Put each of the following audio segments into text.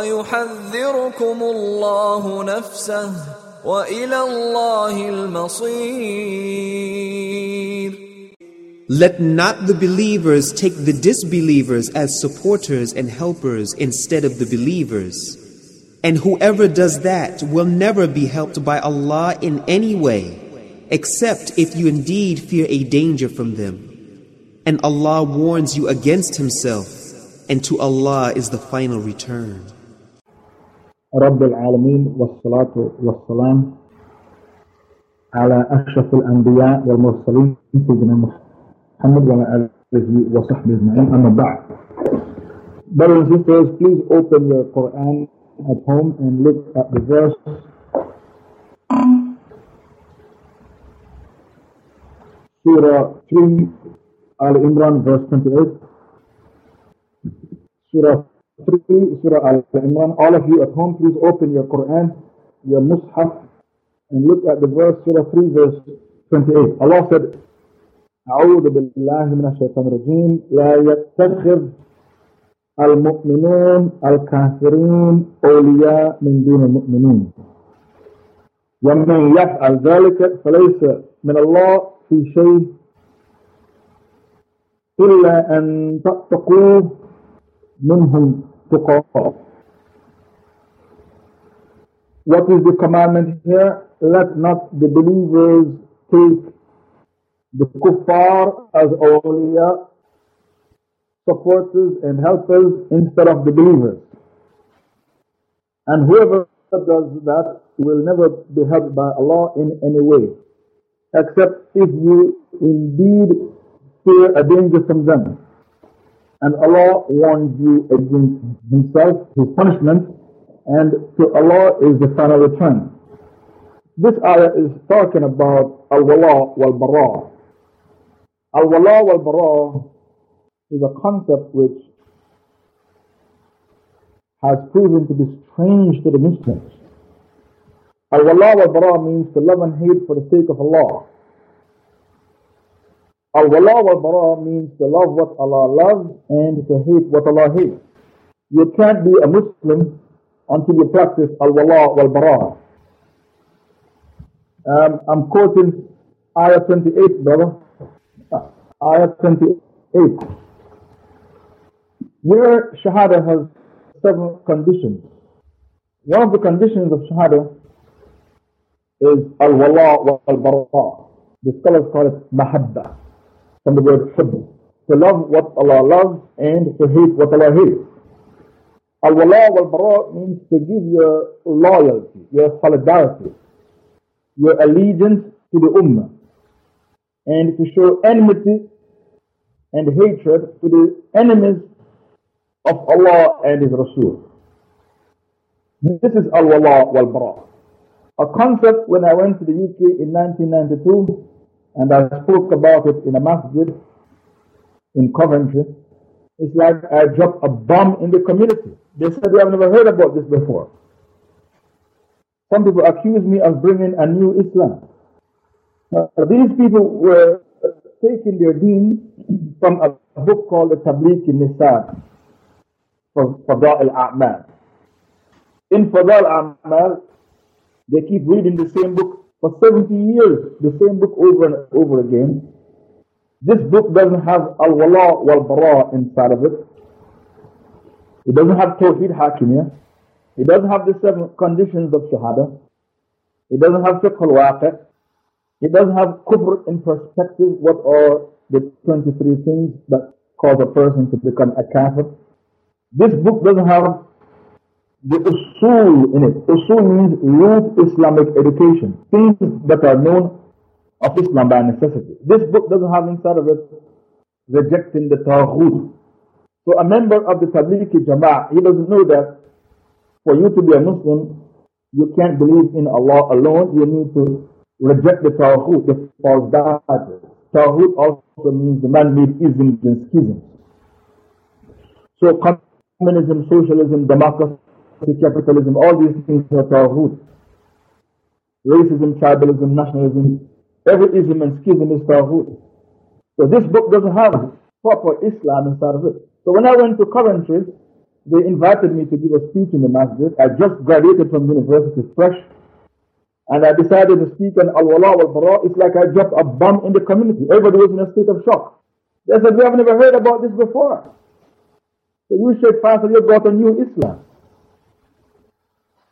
ويحذركم الله نفسه والى الله المصير Let not the believers take the disbelievers as supporters and helpers instead of the believers. And whoever does that will never be helped by Allah in any way, except if you indeed fear a danger from them. And Allah warns you against Himself, and to Allah is the final return. رب العالمين والصلاة والسلام على أشرف الأنبياء والمرسلين سيدنا محمد وعلى آله وصحبه أجمعين أما بعد Brothers and sisters, please open your Quran at home and look at the verse Surah 3 Al Imran verse 28 Surah 3, Surah Al-Imran. All of you at home, please open your Quran, your Mus'haf, and look at the verse, Surah 3, verse 28. Allah said, أعوذ بالله من الشيطان الرجيم لا يتخذ المؤمنون الكافرين أولياء من دون المؤمنين ومن يفعل ذلك فليس من الله في شيء إلا أن تتقوا منهم to call. What is the commandment here? Let not the believers take the kuffar as awliya, supporters and helpers instead of the believers. And whoever does that will never be helped by Allah in any way, except if you indeed fear a danger from them. And Allah warns you against Himself, His punishment, and to Allah is the final return. This ayah is talking about al-wala wal-bara. Al-wala wal-bara is a concept which has proven to be strange to the Muslims. Al-wala wal-bara means to love and hate for the sake of Allah. Al-wala wal-bara means to love what Allah loves and to hate what Allah hates. You can't be a Muslim until you practice al-wala wal-bara. Um, I'm quoting Ayah 28, brother. Uh, ayah 28. Your Shahada has seven conditions. One of the conditions of Shahada is al-wala wal-bara. The scholars call it mahabba from the word hubb. To love what Allah loves and to hate what Allah hates. Al-wala wal-bara means to give your loyalty, your solidarity, your allegiance to the ummah and to show enmity and hatred to the enemies of Allah and His Rasul. This is al-wala wal-bara. A concept when I went to the UK in 1992 and I spoke about it in a masjid in Coventry. It's like I dropped a bomb in the community. They said they have never heard about this before. Some people accuse me of bringing a new Islam. Uh, these people were taking their deen from a book called the Tabligh Nisab for Fadal al-A'mal. In Fadal al-A'mal, they keep reading the same book for 70 years, the same book over and over again. This book doesn't have al-wala wal-bara inside of it. It doesn't have tawheed hakimiyah. It doesn't have the seven conditions of shahada. It doesn't have fiqh al-waqi'. It doesn't have kufr in perspective. What are the 23 things that cause a person to become a kafir? This book doesn't have the usul in it. Usul means root Islamic education, things that are known of Islam by necessity. This book doesn't have inside of it rejecting the Taghut. So a member of the Tablighi Jama'ah, he doesn't know that for you to be a Muslim, you can't believe in Allah alone. You need to reject the Taghut, the false doctrine. Taghut also means the man-made isms and schisms. So communism, socialism, democracy, capitalism, all these things are Taghut. Racism, tribalism, nationalism, every ism and schism is Taghut. So this book doesn't have proper Islam inside of it. So when I went to Coventry, they invited me to give a speech in the masjid. I just graduated from university fresh. And I decided to speak on Al-Wala wal-Bara. It's like I dropped a bomb in the community. Everybody was in a state of shock. They said, we have never heard about this before. So you, Sheikh Faisal, you brought a new Islam.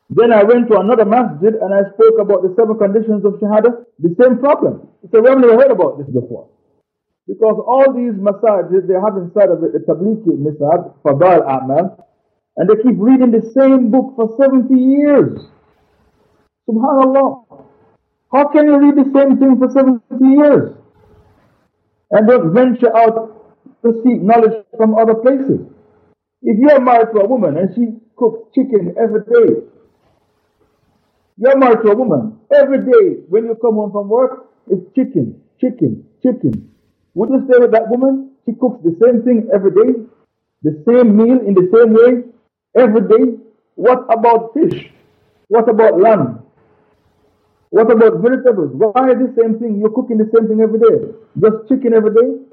Then I went to another masjid and I spoke about the seven conditions of Shahada. The same problem. So we have never heard about this before. Because all these massages, they have inside of it the Tablighi Nisab, Fadal A'mal, and they keep reading the same book for 70 years. Subhanallah. How can you read the same thing for 70 years? And don't venture out to seek knowledge from other places. If you're married to a woman and she cooks chicken every day, you're married to a woman, every day when you come home from work, it's chicken, chicken, chicken. Would you stay with that woman? She cooks the same thing every day, the same meal in the same way every day. What about fish? What about lamb? What about vegetables? Why the same thing? You're cooking the same thing every day. Just chicken every day?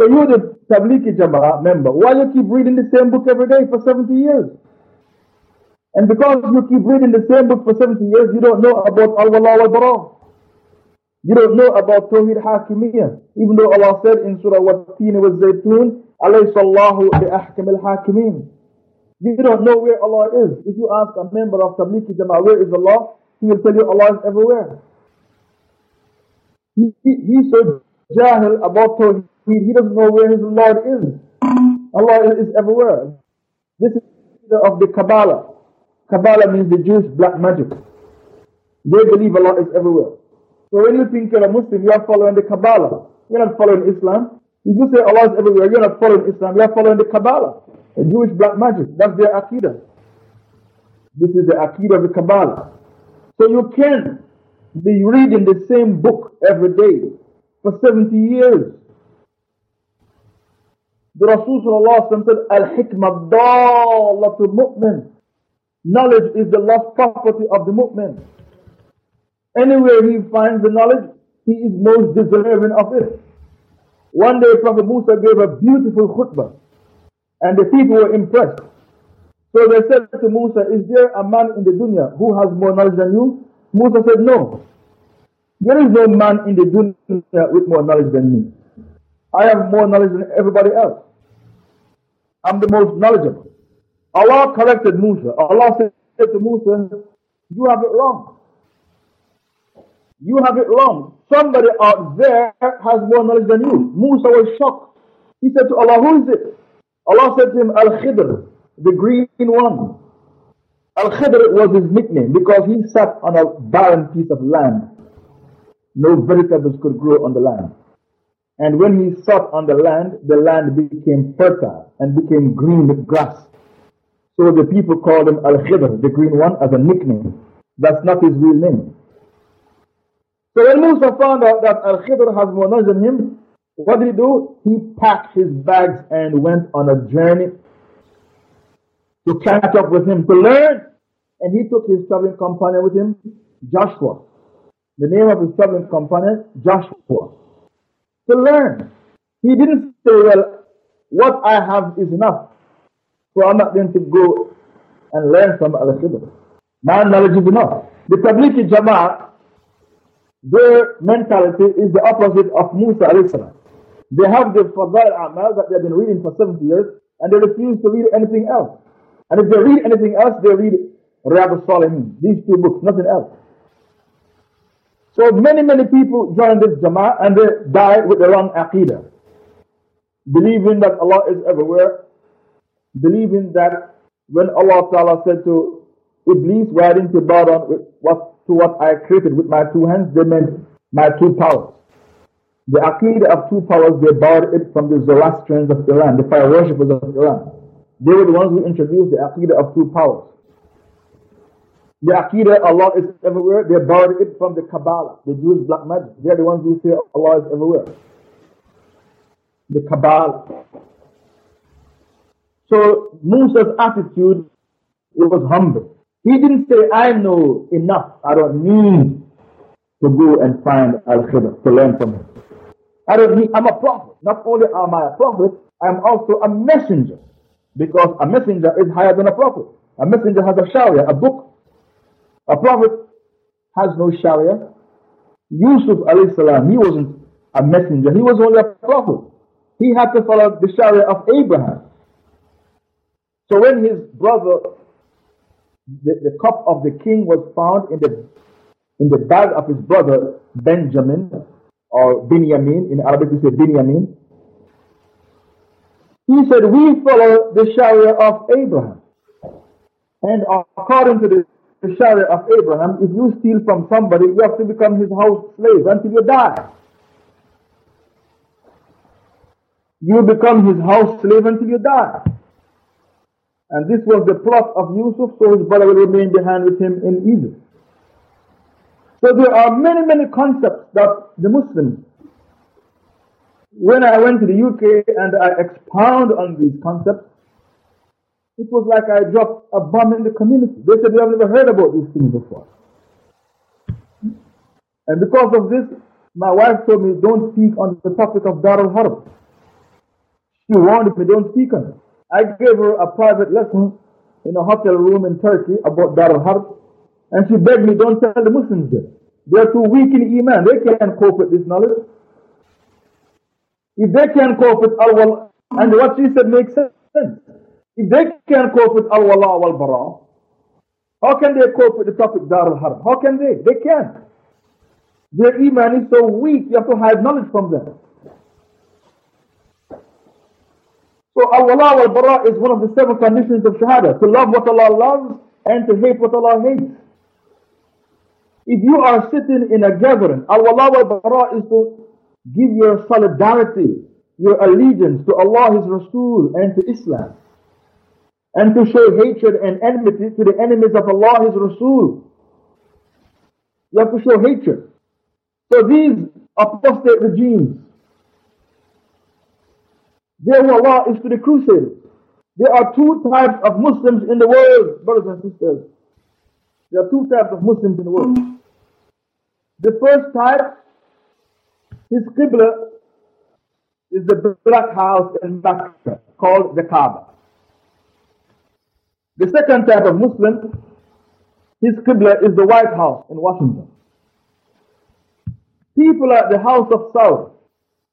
So you're the Tablighi Jama'ah member. Why you keep reading the same book every day for 70 years? And because you keep reading the same book for 70 years, you don't know about Al-Wala wal-Bara. You don't know about Tawheed Hakimiyyah. Even though Allah said in Surah Wat-Teen wa Zaytun, Alayhi sallahu bi ahkam al-hakimin. You don't know where Allah is. If you ask a member of Tablighi Jama'ah, where is Allah? He will tell you Allah is everywhere. He, he, he's jahil about Tawheed, he doesn't know where his Lord is. Allah is everywhere. This is the of the Kabbalah. Kabbalah means the Jewish black magic. They believe Allah is everywhere. So when you think you're a Muslim, you are following the Kabbalah. You're not following Islam. If you say Allah is everywhere, you're not following Islam, you're following the Kabbalah. The Jewish black magic. That's their Aqidah. This is the Aqidah of the Kabbalah. So you can't be reading the same book every day for 70 years. The Rasul said, Al-Hikmah Dallatul Mu'min. Knowledge is the lost property of the Mu'min. Anywhere he finds the knowledge, he is most deserving of it. One day Prophet Musa gave a beautiful khutbah and the people were impressed. So they said to Musa, is there a man in the dunya who has more knowledge than you? Musa said, no. There is no man in the dunya with more knowledge than me. I have more knowledge than everybody else. I'm the most knowledgeable. Allah corrected Musa. Allah said to Musa, you have it wrong. You have it wrong. Somebody out there has more knowledge than you. Musa was shocked. He said to Allah, Who is it? Allah said to him, Al Khidr, the green one. Al Khidr was his nickname because he sat on a barren piece of land. No vegetables could grow on the land. And when he sat on the land, the land became fertile and became green with grass. So the people called him Al Khidr, the green one, as a nickname. That's not his real name. So when Musa found out that Al Khidr has more knowledge than him, what did he do? He packed his bags and went on a journey to catch up with him to learn. And he took his traveling companion with him, Joshua. The name of his traveling companion, Joshua. To learn. He didn't say, Well, what I have is enough. So I'm not going to go and learn from Al Khidr. My knowledge is enough. The Tablighi Jama'ah their mentality is the opposite of Musa They have the Fadail Amal that they've been reading for 70 years and they refuse to read anything else. And if they read anything else, they read Riyadh al-Salihin, these two books, nothing else. So many, many people join this Jama'ah and they die with the wrong Aqidah. Believing that Allah is everywhere, believing that when Allah Ta'ala said to Iblis, why didn't you bow down with what to what I created with my two hands, they meant my two powers. The Aqidah of two powers, they borrowed it from the Zoroastrians of Iran, the fire worshippers of Iran. They were the ones who introduced the Aqidah of two powers. The Aqidah, Allah is everywhere. They borrowed it from the Kabbalah, the Jewish black magic. They're the ones who say Allah is everywhere. The Kabbalah. So Musa's attitude was humble. He didn't say, I know enough. I don't need to go and find Al-Khidr to learn from him. I don't need, I'm a prophet. Not only am I a prophet, I'm also a messenger. Because a messenger is higher than a prophet. A messenger has a sharia, a book. A prophet has no sharia. Yusuf alayhi salam, he wasn't a messenger, he was only a prophet. He had to follow the sharia of Abraham. So when his brother, the, the cup of the king was found in the in the bag of his brother Benjamin or Binyamin, in Arabic we say Binyamin, he said, We follow the Sharia of Abraham. And according to the, the Sharia of Abraham, if you steal from somebody, you have to become his house slave until you die. You become his house slave until you die. And this was the plot of Yusuf, so his brother will remain behind with him in Egypt. So there are many, many concepts that the Muslims when I went to the UK and I expound on these concepts, it was like I dropped a bomb in the community. They said, We have never heard about these things before. And because of this, my wife told me, Don't speak on the topic of Dar al Harb. She warned me, Don't speak on it. I gave her a private lesson in a hotel room in Turkey about Dar al Harb, and she begged me, Don't tell the Muslims this. They are too weak in Iman. They can't cope with this knowledge. If they can cope with al-wala, and what she said makes sense. If they can cope with al-wala wal-bara, how can they cope with the topic dar al-harb? How can they? They can't. Their iman is so weak, you have to hide knowledge from them. So al-wala wal-bara is one of the seven conditions of shahada. To love what Allah loves and to hate what Allah hates. If you are sitting in a gathering, al-wala wal-bara is to Give your solidarity, your allegiance to Allah, His Rasul, and to Islam. And to show hatred and enmity to the enemies of Allah, His Rasul. You have to show hatred. So these apostate regimes, their Allah is to the crusaders. There are two types of Muslims in the world, brothers and sisters. There are two types of Muslims in the world. The first type his Qibla is the black house in Mecca called the Kaaba. The second type of Muslim, his Qibla is the White House in Washington. People at the House of Saud,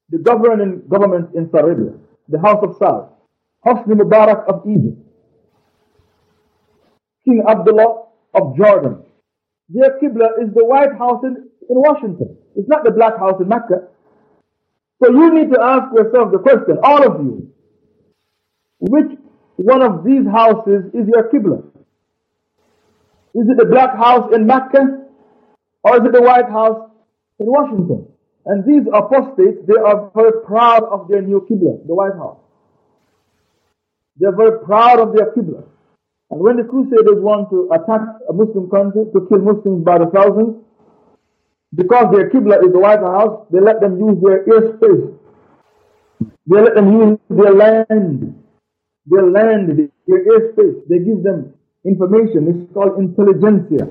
the governing government in Saudi Arabia, the House of Saud, Hosni Mubarak of Egypt, King Abdullah of Jordan. Their Qibla is the White House in, in Washington. It's not the black house in Mecca. So you need to ask yourself the question, all of you, which one of these houses is your Qibla? Is it the black house in Mecca? Or is it the White House in Washington? And these apostates, they are very proud of their new Qibla, the White House. They're very proud of their Qibla. And when the Crusaders want to attack a Muslim country, to kill Muslims by the thousands, because their Qibla is the White House, they let them use their airspace. They let them use their land. Their land, their airspace. They give them information. It's called intelligentsia.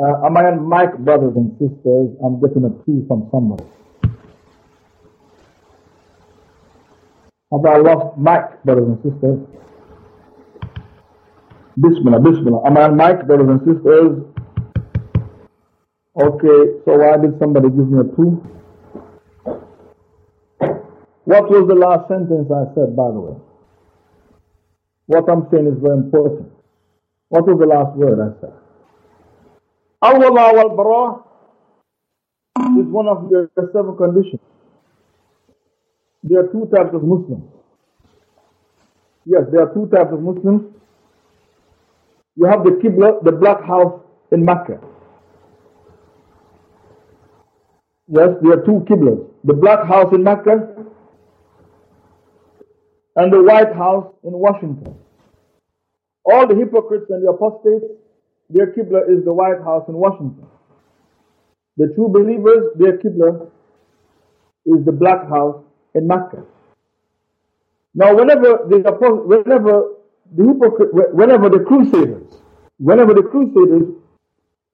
Uh, am I on mic, brothers and sisters? I'm getting a two from somebody. Have I lost mic, brothers and sisters? Bismillah, Bismillah. Am I on mic, brothers and sisters? Okay, so why did somebody give me a two? What was the last sentence I said, by the way? What I'm saying is very important. What was the last word I said? Al-Wala wal-Bara is one of your seven conditions. There are two types of Muslims. Yes, there are two types of Muslims. You have the Qibla, the black house in Mecca. Yes, there are two Qiblas. The black house in Mecca and the white house in Washington. All the hypocrites and the apostates, their Qibla is the White House in Washington. The true believers, their Qibla is the Black House in Mecca. Now, whenever the whenever the hypocrite, whenever the crusaders, whenever the crusaders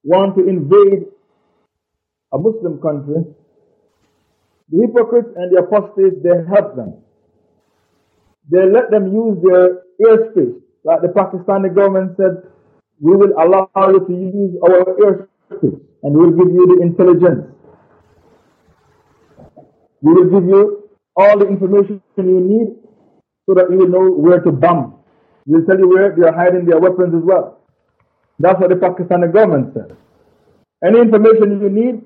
want to invade a Muslim country, the hypocrites and the apostates, they help them. They let them use their airspace. Like the Pakistani government said, we will allow you to use our airspace and we'll give you the intelligence. We will give you all the information you need so that you will know where to bomb. We'll tell you where they are hiding their weapons as well. That's what the Pakistani government said. Any information you need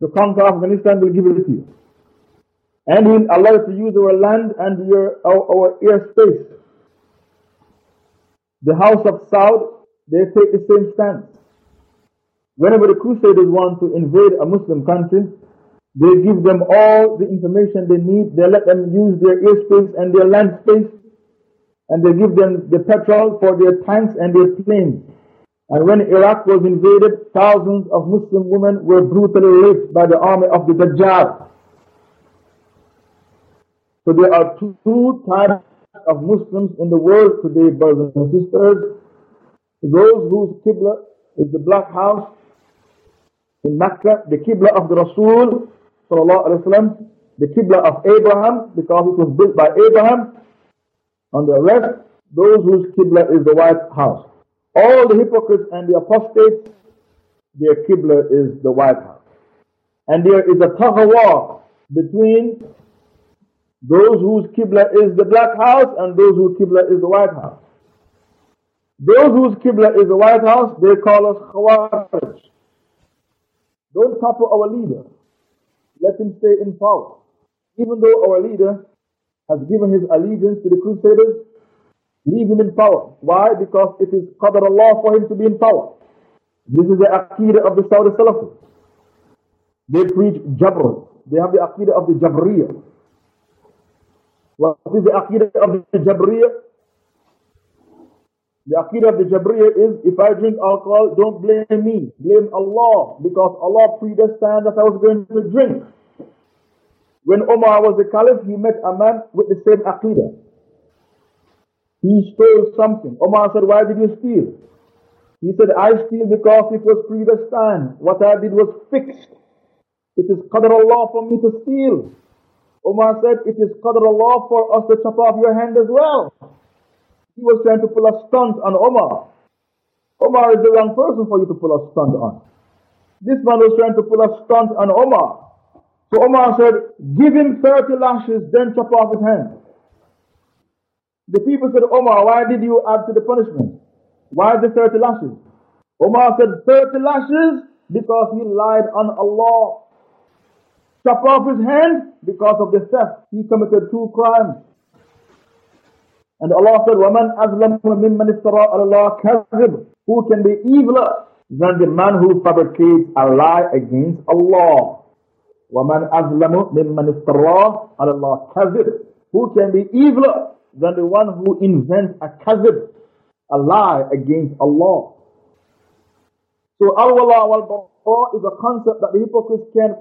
to conquer Afghanistan, we'll give it to you. And we'll allow you to use our land and your, our, our airspace. The House of Saud, they take the same stance. Whenever the Crusaders want to invade a Muslim country, they give them all the information they need. They let them use their airspace and their land space. And they give them the petrol for their tanks and their planes. And when Iraq was invaded, thousands of Muslim women were brutally raped by the army of the Dajjal. So there are two, types of Muslims in the world today, brothers and sisters Those whose Qibla is the black house in Mecca, the Qibla of the Rasul, وسلم, the Qibla of Abraham, because it was built by Abraham, and the rest, those whose Qibla is the White House. All the hypocrites and the apostates, their Qibla is the White House. And there is a tug of war between those whose Qibla is the black house and those whose Qibla is the white house. Those whose Qibla is the white house, they call us Khawarij. Don't topple our leader. Let him stay in power. Even though our leader has given his allegiance to the Crusaders, leave him in power. Why? Because it is Qadr Allah for him to be in power. This is the Aqidah of the Saudi Salafis. They preach Jabr. They have the Aqidah of the Jabriyah. What is the Aqidah of the Jabriya? The Aqidah of the Jabriya is if I drink alcohol, don't blame me, blame Allah, because Allah predestined that I was going to drink. When Omar was the caliph, he met a man with the same Aqidah. He stole something. Omar said, Why did you steal? He said, I steal because it was predestined. What I did was fixed. It is Qadr Allah for me to steal. Umar said, it is qadr Allah for us to chop off your hand as well. He was trying to pull a stunt on Omar. Omar is the wrong person for you to pull a stunt on. This man was trying to pull a stunt on Omar. So Omar said, give him 30 lashes, then chop off his hand. The people said, Omar, why did you add to the punishment? Why the 30 lashes? Omar said, 30 lashes because he lied on Allah chop off his hand because of the theft. He committed two crimes. And Allah said, وَمَنْ أَظْلَمُ مِمَّنِ افْتَرَى عَلَى اللَّهِ كَذِبٌ Who can be eviler than the man who fabricates a lie against Allah? وَمَنْ أَظْلَمُ مِمَّنِ افْتَرَى عَلَى اللَّهِ كَذِبٌ Who can be eviler than the one who invents a kazib, a lie against Allah? So al-wala wal-bara is a concept that the hypocrites can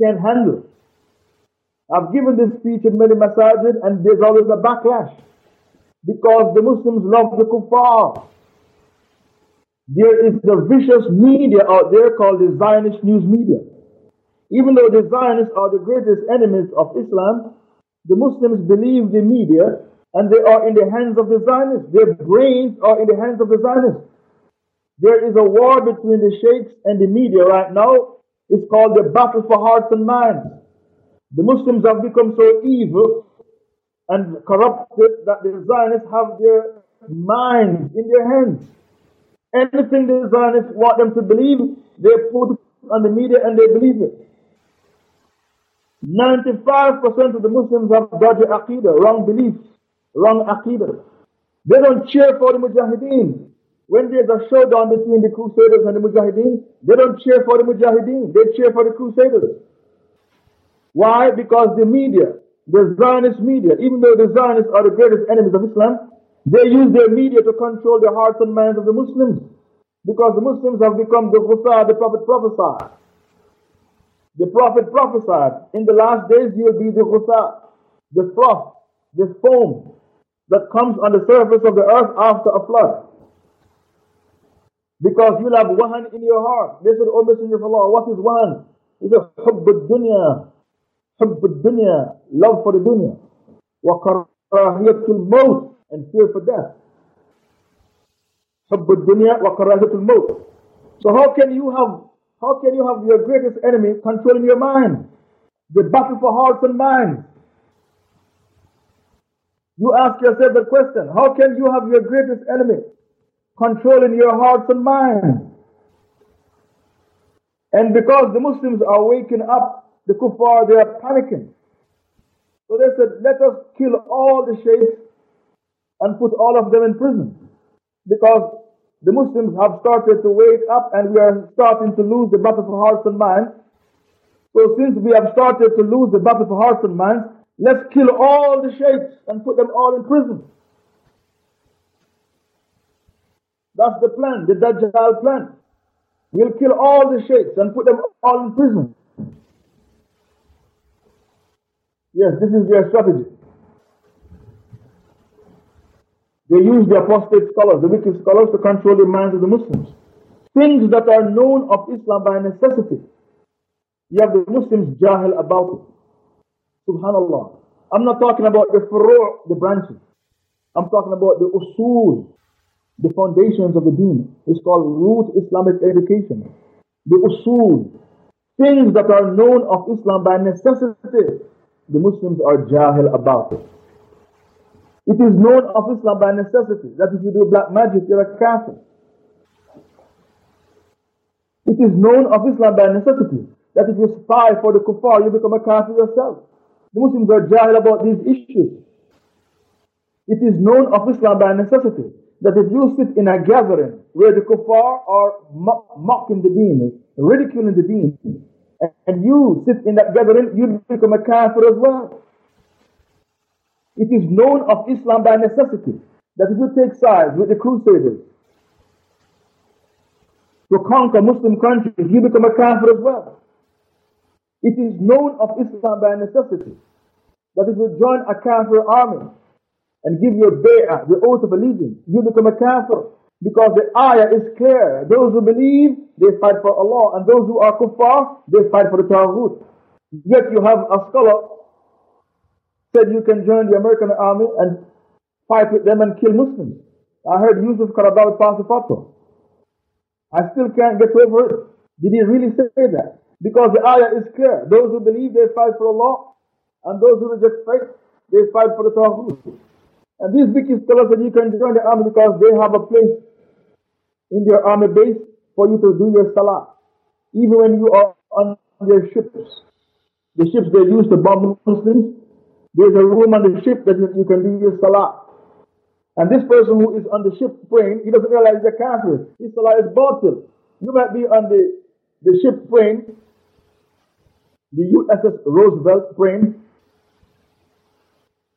can't handle. I've given this speech in many masajid and there's always a backlash because the Muslims love the kuffar. There is a vicious media out there called the Zionist news media. Even though the Zionists are the greatest enemies of Islam, the Muslims believe the media and they are in the hands of the Zionists. Their brains are in the hands of the Zionists. There is a war between the sheikhs and the media right now it's called the battle for hearts and minds. The Muslims have become so evil and corrupted that the Zionists have their minds in their hands. Anything the Zionists want them to believe, they put on the media and they believe it. 95% of the Muslims have dodgy aqidah, wrong beliefs, wrong aqidah. They don't cheer for the mujahideen. When there's a showdown between the Crusaders and the Mujahideen, they don't cheer for the Mujahideen, they cheer for the Crusaders. Why? Because the media, the Zionist media, even though the Zionists are the greatest enemies of Islam, they use their media to control the hearts and minds of the Muslims. Because the Muslims have become the Ghusar, the Prophet prophesied. The Prophet prophesied, in the last days you will be the Ghusar, the froth, the foam that comes on the surface of the earth after a flood. Because you'll have one in your heart. They said, Oh Messenger of Allah, what is one? It's a hubb dunya حب الدنيا, love for the dunya. وكراهية الموت, and fear for death. حب الدنيا وكراهية الموت. So how can you have how can you have your greatest enemy controlling your mind? The battle for hearts and minds. You ask yourself the question, how can you have your greatest enemy controlling your hearts and minds? And because the Muslims are waking up, the kuffar, they are panicking. So they said, let us kill all the sheikhs and put all of them in prison. Because the Muslims have started to wake up and we are starting to lose the battle for hearts and minds. So since we have started to lose the battle for hearts and minds, let's kill all the sheikhs and put them all in prison. That's the plan, the Dajjal plan. We'll kill all the sheikhs and put them all in prison. Yes, this is their strategy. They use the apostate scholars, the wicked scholars, to control the minds of the Muslims. Things that are known of Islam by necessity. You have the Muslims jahil about it. Subhanallah. I'm not talking about the furu', the branches. I'm talking about the usul, the foundations of the deen. It's called root Islamic education. The usul, things that are known of Islam by necessity. The Muslims are jahil about it. It is known of Islam by necessity that if you do black magic, you're a kafir. It is known of Islam by necessity that if you spy for the kuffar, you become a kafir yourself. The Muslims are jahil about these issues. It is known of Islam by necessity that if you sit in a gathering where the kuffar are mocking the deen, ridiculing the deen, and you sit in that gathering, you become a kafir as well. It is known of Islam by necessity that if you take sides with the Crusaders to conquer Muslim countries, you become a kafir as well. It is known of Islam by necessity that if you join a kafir army and give your bay'ah, the oath of allegiance, you become a kafir. Because the ayah is clear. Those who believe, they fight for Allah. And those who are kuffar, they fight for the Taghut. Yet you have a scholar said you can join the American army and fight with them and kill Muslims. I heard Yusuf Qaradawi pass a fatwa. I still can't get over it. Did he really say that? Because the ayah is clear. Those who believe, they fight for Allah. And those who reject faith, they fight for the Taghut. And these tell us that you can join the army because they have a place in their army base for you to do your salah. Even when you are on their ships. The ships they use to bomb Muslims, there's a room on the ship that you can do your salah. And this person who is on the ship praying, he doesn't realize the kafir. His salah is batil. You might be on the, the ship praying, the USS Roosevelt praying.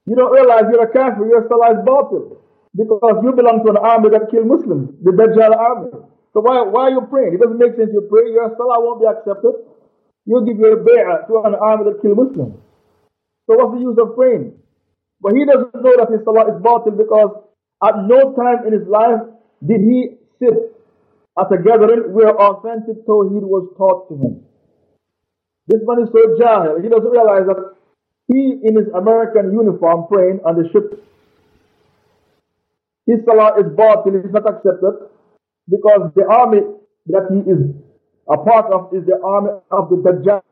You don't realize you're a kafir, your salah is batil. Because you belong to an army that kill Muslims, the Dajjal army. So why, why are you praying? It doesn't make sense you pray, your salah won't be accepted. You'll give your bay'ah to an army that kill Muslims. So what's the use of praying? But he doesn't know that his salah is batil because at no time in his life did he sit at a gathering where authentic Tawheed was taught to him. This man is so jahil, he doesn't realize that he in his American uniform praying on the ship, his salah is batil, it is not accepted because the army that he is a part of is the army of the Dajjal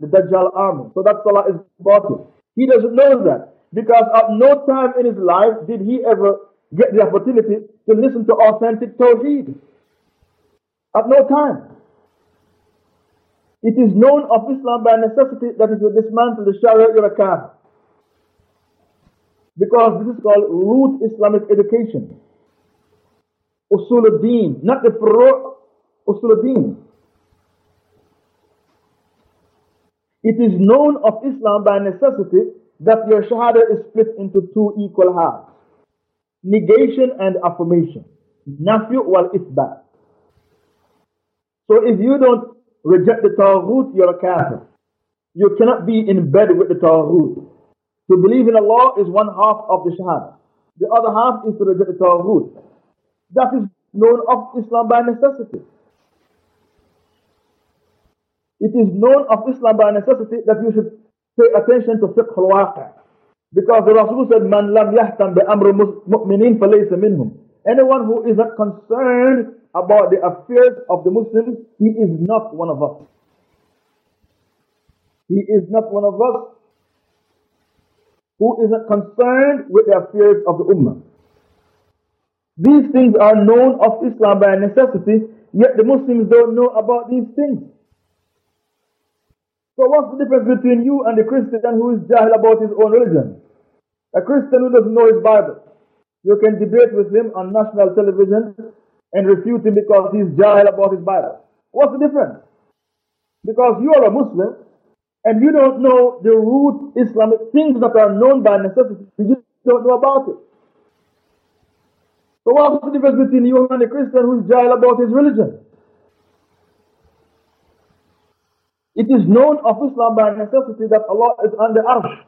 the Dajjal army. So that salah is batil. He doesn't know that because at no time in his life did he ever get the opportunity to listen to authentic Tawheed. At no time. It is known of Islam by necessity that if you dismantle the Sharia, you're a kafir. Because this is called root Islamic education. Usul al-Din, not the furu' Usul al-Din. It is known of Islam by necessity that your shahada is split into two equal halves. negation and affirmation. Nafyu wal isbat. So if you don't reject the Taghut, you're a kafir. You cannot be in bed with the Taghut. To believe in Allah is one half of the Shahada. The other half is to reject the Taghut. That is known of Islam by necessity. It is known of Islam by necessity that you should pay attention to fiqh al Because the Rasul said, Man lam yahtam bi amr mu'minin falaysa minhum. Anyone who is not concerned about the affairs of the Muslims, he is not one of us. He is not one of us who is not concerned with the affairs of the Ummah. These things are known of Islam by necessity, yet the Muslims don't know about these things. So what's the difference between you and the Christian who is jahil about his own religion? A Christian who doesn't know his Bible. You can debate with him on national television and refute him because he's jahil about his Bible. What's the difference? Because you are a Muslim and you don't know the root Islamic things that are known by necessity. You don't know about it. So what's the difference between you and a Christian who's jahil about his religion? It is known of Islam by necessity that Allah is on the arsh.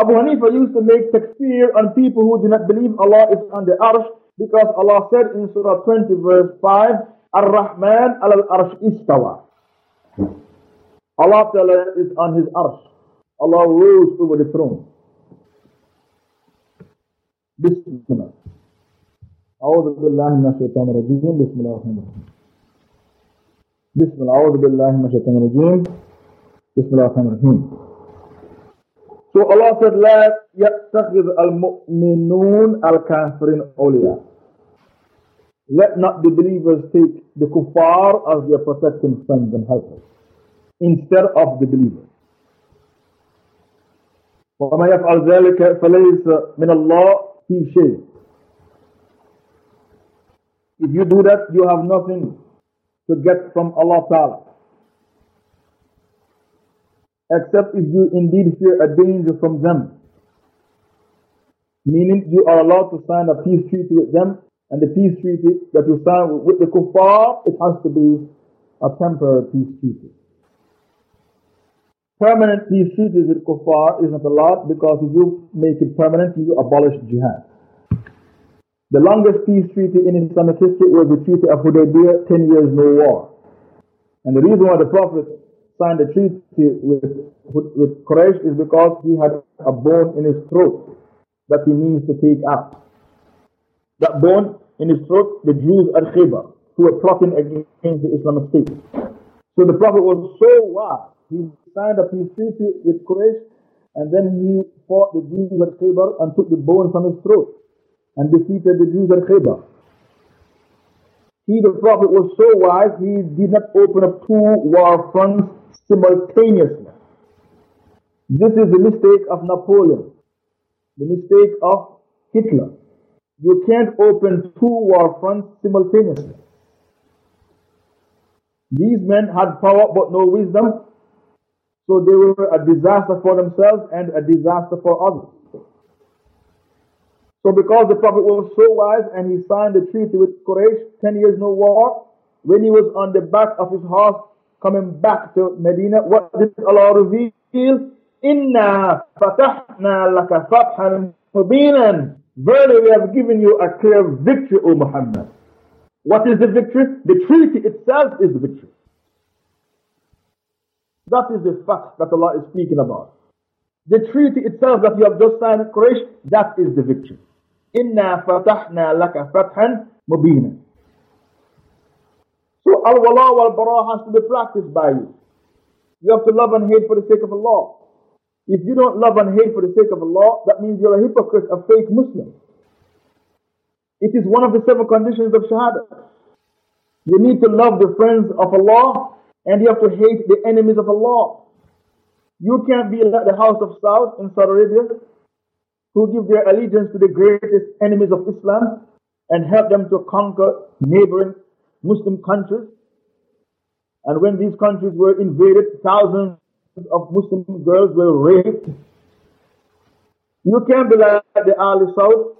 Abu Hanifa used to make takfir on people who do not believe Allah is on the arsh because Allah said in Surah 20 verse 5, Ar-Rahman al-arsh istawa. Allah Ta'ala is on his arsh. Allah rose over the throne. Bismillah. أعوذ بالله من الشيطان الرجيم بسم الله الرحمن الرحيم بسم الله أعوذ بالله من الشيطان الرجيم بسم الله الرحمن الرحيم So Allah said, لا يتخذ المؤمنون الكافرين أولياء. Let not the believers take the kuffar as their protecting friends and helpers instead of the believers. وما يفعل ذلك فليس من الله في شيء. If you do that, you have nothing to get from Allah Ta'ala except if you indeed fear a danger from them. Meaning you are allowed to sign a peace treaty with them, and the peace treaty that you sign with the kuffar, it has to be a temporary peace treaty. Permanent peace treaties with kuffar is not allowed because if you make it permanent, you abolish jihad. The longest peace treaty in Islamic history was the Treaty of Hudaybiyah, 10 years no war. And the reason why the Prophet signed a treaty with, with, with Quraysh is because he had a bone in his throat that he needs to take out. That bone in his throat, the Jews at Khaybar, who were plotting against the Islamic State. So the Prophet was so wise. He signed a peace treaty with Quraysh and then he fought the Jews at Khaybar and took the bone from his throat and defeated the Jews at Khaybar. He, the Prophet, was so wise, he did not open up two war fronts simultaneously. This is the mistake of Napoleon, the mistake of Hitler. You can't open two war fronts simultaneously. These men had power but no wisdom, so they were a disaster for themselves and a disaster for others. So because the Prophet was so wise and he signed the treaty with Quraysh, 10 years no war, when he was on the back of his horse coming back to Medina, what did Allah reveal? Inna fatahna laka fathan mubinan. Verily we have given you a clear victory, O Muhammad. What is the victory? The treaty itself is the victory. That is the fact that Allah is speaking about. The treaty itself that you have just signed Quraysh, that is the victory. Inna fatahna laka fathan mubina. So al-wala wal-bara has to be practiced by you. You have to love and hate for the sake of Allah. If you don't love and hate for the sake of Allah, that means you're a hypocrite, a fake Muslim. It is one of the seven conditions of Shahada. You need to love the friends of Allah and you have to hate the enemies of Allah. You can't be like the House of Saud in Saudi Arabia who give their allegiance to the greatest enemies of Islam and help them to conquer neighboring Muslim countries. And when these countries were invaded, thousands of Muslim girls were raped. You can't be like the Ali Saud,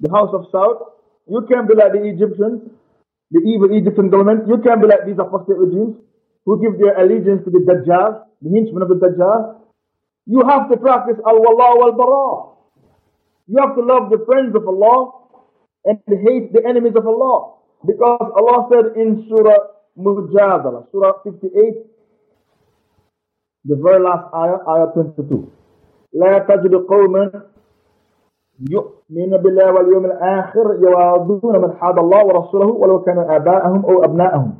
the House of Saud. You can't be like the Egyptians, the evil Egyptian government. You can't be like these apostate regimes who give their allegiance to the Dajjal, the henchman of the Dajjal. You have to practice al-wala wal-bara. You have to love the friends of Allah and hate the enemies of Allah. Because Allah said in Surah Mujadala, Surah 58, the very last ayah, ayah 22. لا تجد قوما يؤمن بالله واليوم الآخر يوادون من حاد الله ورسوله ولو كانوا آباءهم أو أبناءهم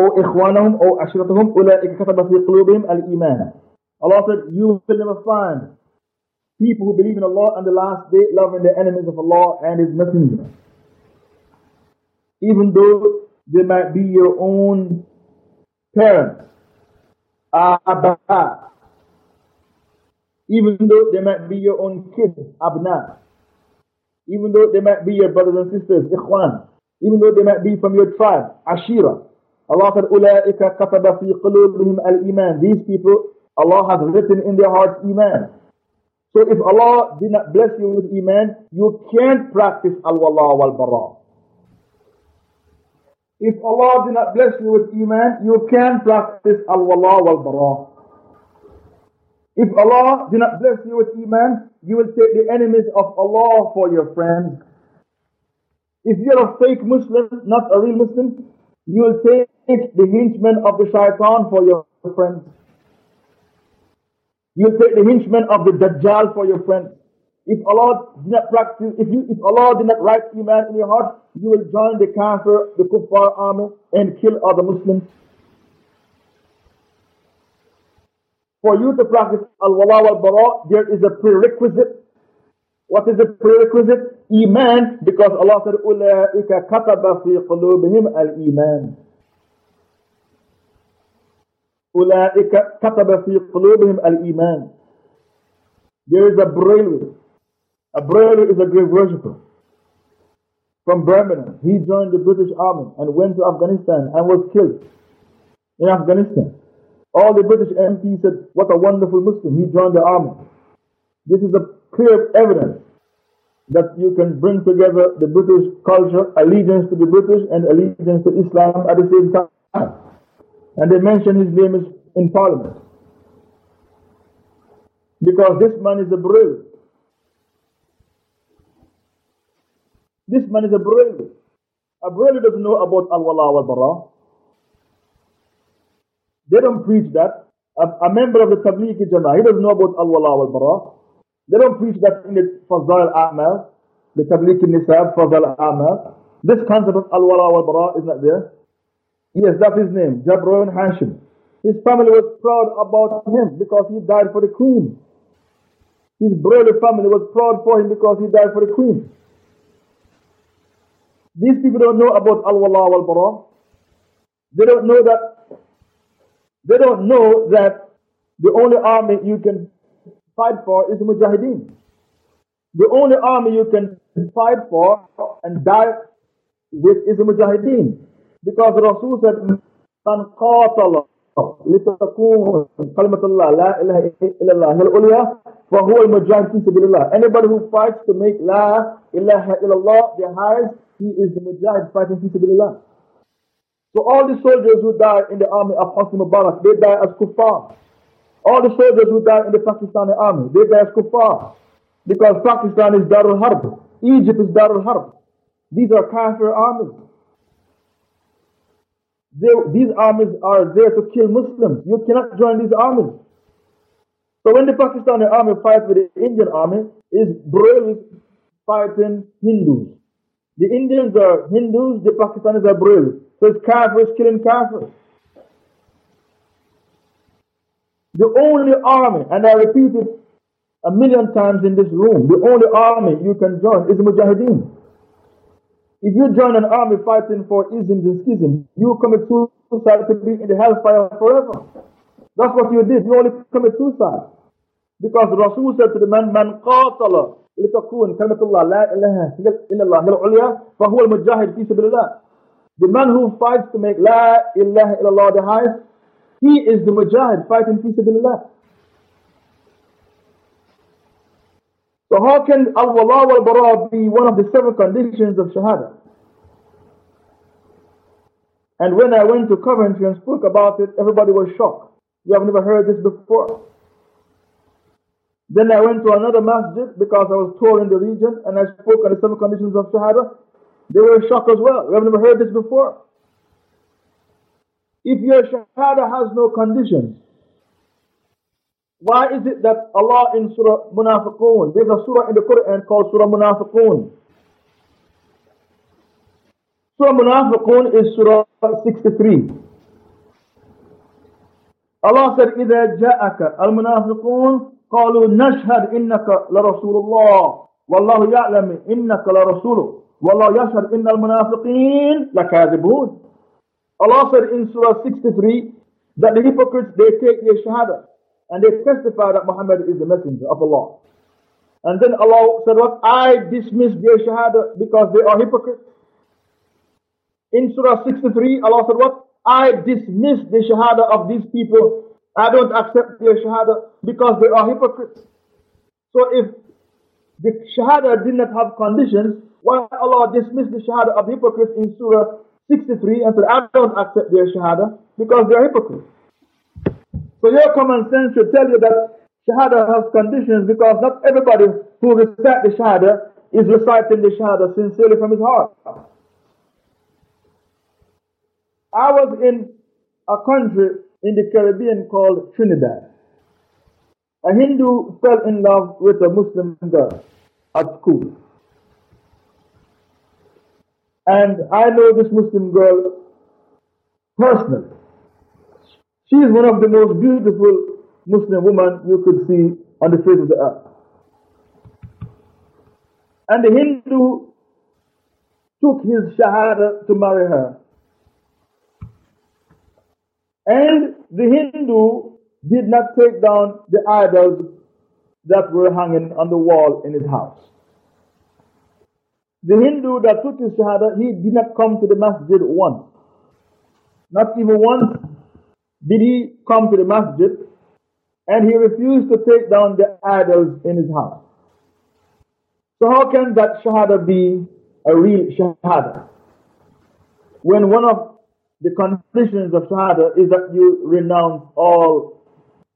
or إخوانهم أو ashiratahum ulaika kataba في قلوبهم الإيمان. Allah said, you will never find people who believe in Allah and the last day loving the enemies of Allah and His Messenger. Even though they might be your own parents, abba, even though they might be your own kids, abna, even though they might be your brothers and sisters, ikhwan, even though they might be from your tribe, ashira, Allah said, Ula'ika kataba fi qulubihim al-iman. These people, Allah has written in their hearts iman. So if Allah did not bless you with iman, you can't practice al-wala wal-bara. If Allah did not bless you with iman, you can't practice al-wala wal-bara. If Allah did not bless you with iman, you will take the enemies of Allah for your friends. If you're a fake Muslim, not a real Muslim, you will take the henchmen of the shaitan for your friends. You'll take the henchmen of the Dajjal for your friends. If Allah did not practice, if you, if Allah did not write Iman in your heart, you will join the Kafir, the Kuffar army and kill other Muslims. For you to practice Al-Wala wal-Bara, there is a prerequisite. What is the prerequisite? Iman, because Allah said, أُولَٰئِكَ كَتَبَ فِي قُلُوبِهِمْ الْإِيمَانِ أولئك كتب في قلوبهم الإيمان There is a bravery. A Barelvi is a grave worshipper from Birmingham. He joined the British Army and went to Afghanistan and was killed in Afghanistan. All the British MPs said, What a wonderful Muslim. He joined the army. This is a clear evidence that you can bring together the British culture, allegiance to the British, and allegiance to Islam at the same time. And they mention his name is in parliament. Because this man is a brave. This man is a brave. A brave doesn't know about al-wala wal-bara. They don't preach that. A, a member of the Tablighi Jama'ah, he doesn't know about al-wala wal-bara. They don't preach that in the Fazail al-A'mal, the Tablighi Nisab, Fazail al-A'mal. This concept of al-wala wal-bara is not there. Yes, that's his name, Jabron Hashmi. His family was proud about him because he died for the queen. His brother family was proud for him because he died for the queen. These people don't know about Al-Wala wal-Bara. They don't know that they don't know that the only army you can fight for is the Mujahideen. The only army you can fight for and die with is the Mujahideen. Because Rasul said, Man qatala litakun kalimatullah la ilaha illallah hil ulya fahuwa al-mujahid fi. Anybody who fights to make la ilaha illallah their highest, he is the mujahid fighting fi sabilillah. So all the soldiers who died in the army of Hosni Mubarak, they died as kuffar. All the soldiers who died in the Pakistani army, they died as kuffar. Because Pakistan is Darul Harb. Egypt is Darul Harb. These are kafir armies. They, these armies are there to kill Muslims. You cannot join these armies. So when the Pakistani army fights with the Indian army, is Brahmins fighting Hindus. The Indians are Hindus, the Pakistanis are Brahmins. So it's Kafirs killing Kafirs. The only army, and I repeat it a million times in this room, the only army you can join is Mujahideen. If you join an army fighting for isms and schisms, you commit suicide to be in the hellfire forever. That's what you did. You only commit suicide. Because Rasul said to the man, Man qatala litakun la ilaha illallah al-ulya fahuwa al-mujahid fi sabilillah. The man who fights to make la ilaha illallah the highest, he is the mujahid fighting fi sabilillah. So how can al-wala wal-bara be one of the seven conditions of shahada? And when I went to Coventry and spoke about it, everybody was shocked. You have never heard this before. Then I went to another masjid because I was touring the region and I spoke on the seven conditions of Shahada. They were shocked as well. We have never heard this before. If your Shahada has no conditions, why is it that Allah in Surah Munafiqun, there's a surah in the Quran called Surah Munafiqun. Surah Munafiqun is Surah 63. Allah said, إِذَا جَاءَكَ الْمُنَافِقُونَ قالوا نشهد إنك لرسول الله والله يعلم إنك لرسوله والله يشهد إن المنافقين لكاذبون Allah said in Surah 63 that the hypocrites they take their shahada and they testify that Muhammad is the messenger of Allah. And then Allah said what? I dismiss their shahada because they are hypocrites. In Surah 63 Allah said what? I dismiss the shahada of these people I don't accept their shahada because they are hypocrites. So if the shahada did not have conditions, why Allah dismissed the shahada of hypocrites in Surah 63 and said, I don't accept their shahada because they are hypocrites. So your common sense should tell you that shahada has conditions because not everybody who recites the shahada is reciting the shahada sincerely from his heart. I was in a country in the Caribbean called Trinidad. A Hindu fell in love with a Muslim girl at school. And I know this Muslim girl personally. She is one of the most beautiful Muslim women you could see on the face of the earth. And the Hindu took his shahada to marry her. And the Hindu did not take down the idols that were hanging on the wall in his house. The Hindu that took his Shahada, he did not come to the masjid once. Not even once did he come to the masjid, and he refused to take down the idols in his house. So how can that Shahada be a real Shahada? When one of the conditions of Shahada is that you renounce all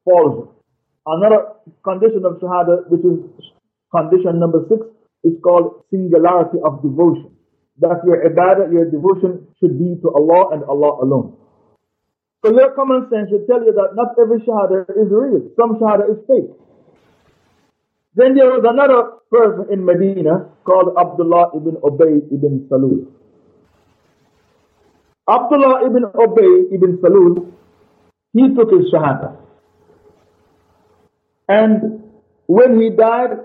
falsehood. Another condition of Shahada, which is condition number six, is called singularity of devotion. That your ibadah, your devotion should be to Allah and Allah alone. So your common sense should tell you that not every Shahada is real. Some Shahada is fake. Then there was another person in Medina called Abdullah ibn Ubay ibn Salul. Abdullah ibn Ubay ibn Salul, he took his Shahada. And when he died,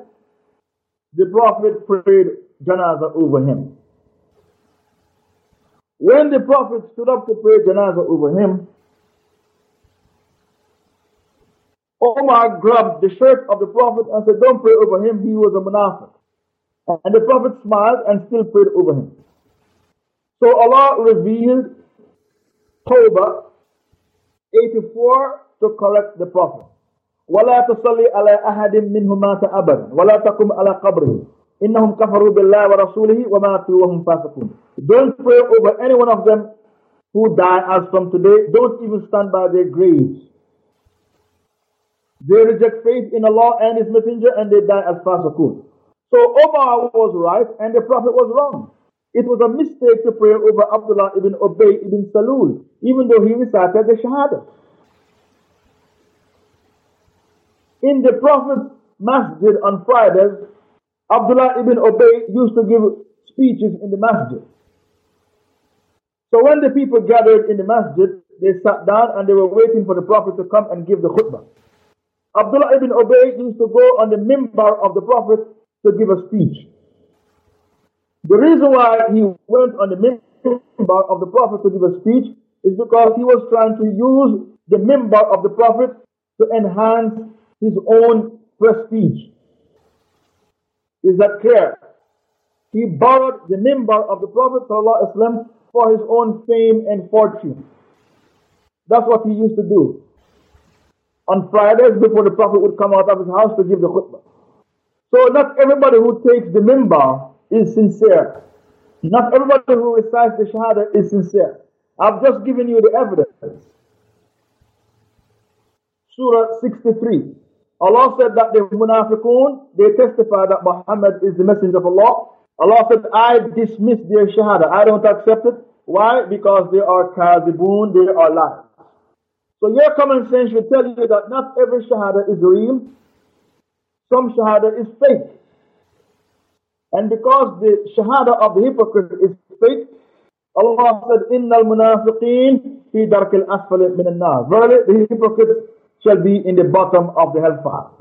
the Prophet prayed Janazah over him. When the Prophet stood up to pray Janazah over him, Omar grabbed the shirt of the Prophet and said, Don't pray over him, he was a munafiq. And the Prophet smiled and still prayed over him. So Allah revealed Tawbah 84 to correct the Prophet. ولا تصلي على أحد منهم مات أبدا ولا تقم على قبره إنهم كفروا بالله ورسوله وماتوا وهم فاسقون Don't pray over any one of them who die as from today. Don't even stand by their graves. They reject faith in Allah and His Messenger and they die as fasiqun. So Omar was right and the Prophet was wrong. It was a mistake to pray over Abdullah ibn Ubay ibn Salul, even though he recited the Shahada. In the Prophet's masjid on Fridays, Abdullah ibn Ubay used to give speeches in the masjid. So when the people gathered in the masjid, they sat down and they were waiting for the Prophet to come and give the khutbah. Abdullah ibn Ubay used to go on the mimbar of the Prophet to give a speech. The reason why he went on the mimbar of the Prophet to give a speech is because he was trying to use the mimbar of the Prophet to enhance his own prestige. Is that clear? He borrowed the mimbar of the Prophet for his own fame and fortune. That's what he used to do. On Fridays, before the Prophet would come out of his house to give the khutbah. So not everybody who takes the minbar is sincere. Not everybody who recites the Shahada is sincere. I've just given you the evidence. Surah 63. Allah said that the munafiqun, they testify that Muhammad is the messenger of Allah. Allah said, I dismiss their shahada. I don't accept it. Why? Because they are kadibun, they are liars. So your common sense will tell you that not every shahada is real. Some shahada is fake. And because the shahada of the hypocrite is fake, Allah said, Inna al-munafiqeen fi dark al-asfali min al-nar. Verily, the hypocrites shall be in the bottom of the hellfire.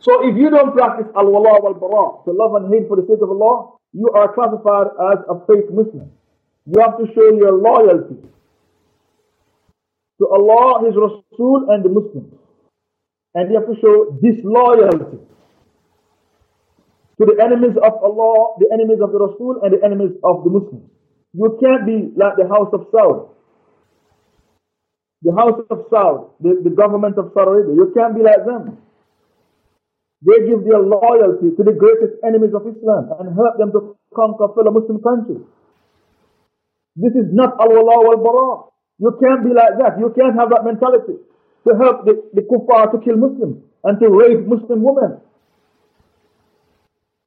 So if you don't practice al-wala wal-bara, to love and hate for the sake of Allah, you are classified as a fake Muslim. You have to show your loyalty to Allah, His Rasul, and the Muslims. And you have to show disloyalty to the enemies of Allah, the enemies of the Rasul, and the enemies of the Muslims. You can't be like the house of Saud. The house of Saud, the, the government of Saudi Arabia. You can't be like them. They give their loyalty to the greatest enemies of Islam and help them to conquer fellow Muslim countries. This is not al-wala wal-bara. You can't be like that. You can't have that mentality to help the, the kuffar to kill Muslims and to rape Muslim women.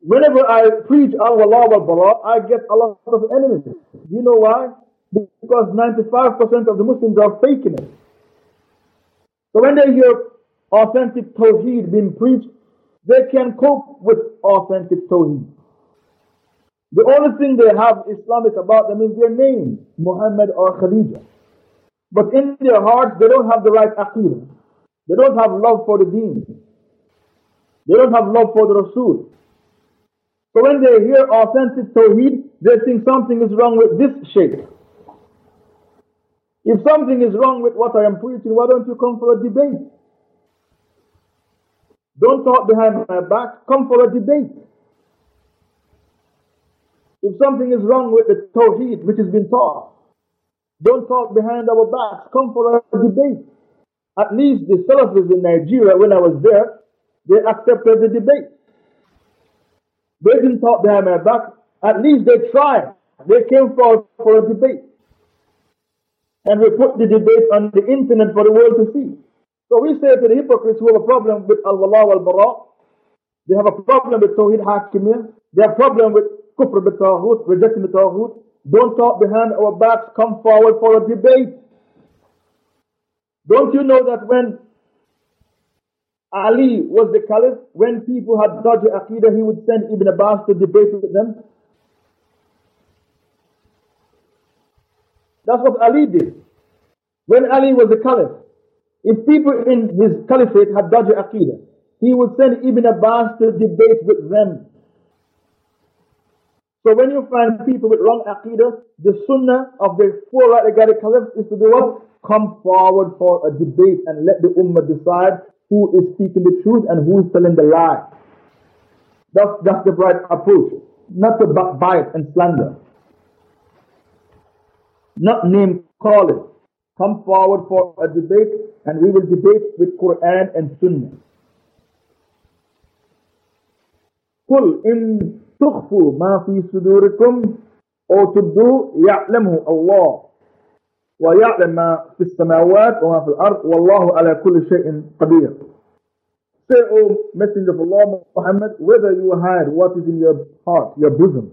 Whenever I preach al-wala wal-bara, I get a lot of enemies. Do you know why? Because 95% of the Muslims are faking it. So when they hear authentic Tawheed being preached, they can cope with authentic Tawheed. The only thing they have Islamic about them is their name, Muhammad or Khadija. But in their hearts, they don't have the right aqidah. They don't have love for the deen. They don't have love for the Rasul. So when they hear authentic Tawheed, they think something is wrong with this shaykh. If something is wrong with what I am preaching, why don't you come for a debate? Don't talk behind my back, come for a debate. If something is wrong with the Tawheed which has been taught, don't talk behind our backs, come for a debate. At least the Salafis in Nigeria, when I was there, they accepted the debate. They didn't talk behind my back, at least they tried. They came forward for a debate. And we put the debate on the internet for the world to see. So we say to the hypocrites who have a problem with al-wala wal-bara, they have a problem with Tawheed Hakimiyah, they have a problem with Kufr bit-Taghut, rejecting the Taghut. Don't talk behind our backs, come forward for a debate. Don't you know that when Ali was the caliph, when people had dodgy aqidah, he would send Ibn Abbas to debate with them? That's what Ali did. When Ali was the caliph, if people in his caliphate had dodgy aqidah, he would send Ibn Abbas to debate with them. So when you find people with wrong aqidah, the sunnah of the four right regarded caliphs is to do what? Come forward for a debate and let the ummah decide who is speaking the truth and who is telling the lie. That's, that's the right approach. Not to bite and slander. Not name calling. Come forward for a debate and we will debate with Quran and Sunnah. In تخفوا ما في صدوركم أو تبدوا يعلمه الله ويعلم ما في السماوات وما في الأرض والله على كل شيء قدير Say, O Messenger of Allah Muhammad, whether you hide what is in your heart, your bosom,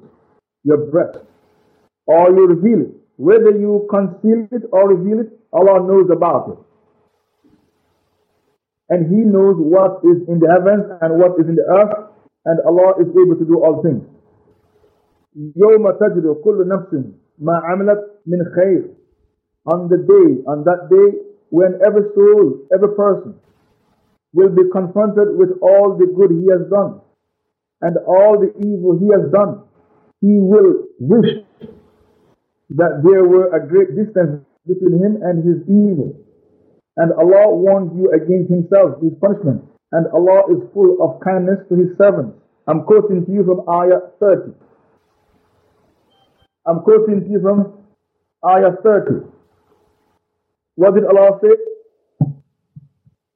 your breast, or you reveal it, whether you conceal it or reveal it, Allah knows about it. And He knows what is in the heavens and what is in the earth, and Allah is able to do all things. يوم تجد كل نفس ما عملت من خير on the day, on that day, when every soul, every person will be confronted with all the good he has done and all the evil he has done, he will wish that there were a great distance between him and his evil. And Allah warns you against himself, his punishment. And Allah is full of kindness to his servants. I'm quoting to you from Ayah 30. I'm quoting to you from Ayah 30. What did Allah say?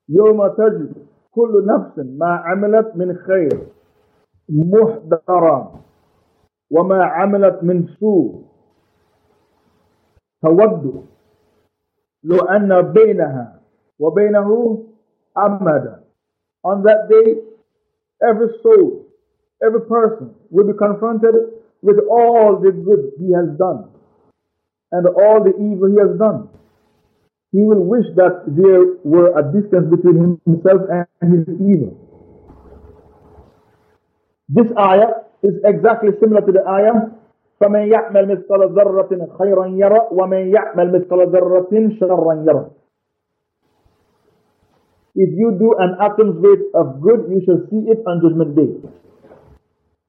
يوم تجد كل نفس ما عملت من خير محضرا وما عملت من سوء تود لو أن بينها وبينه أمدا On that day, every soul, every person will be confronted with all the good he has done and all the evil he has done. He will wish that there were a distance between himself and his evil. This ayah is exactly similar to the ayah فمن يعمل مثقال ذرة خيرا يرى ومن يعمل مثقال ذرة شرا يرى If you do an atom's weight of good, you shall see it on judgment day.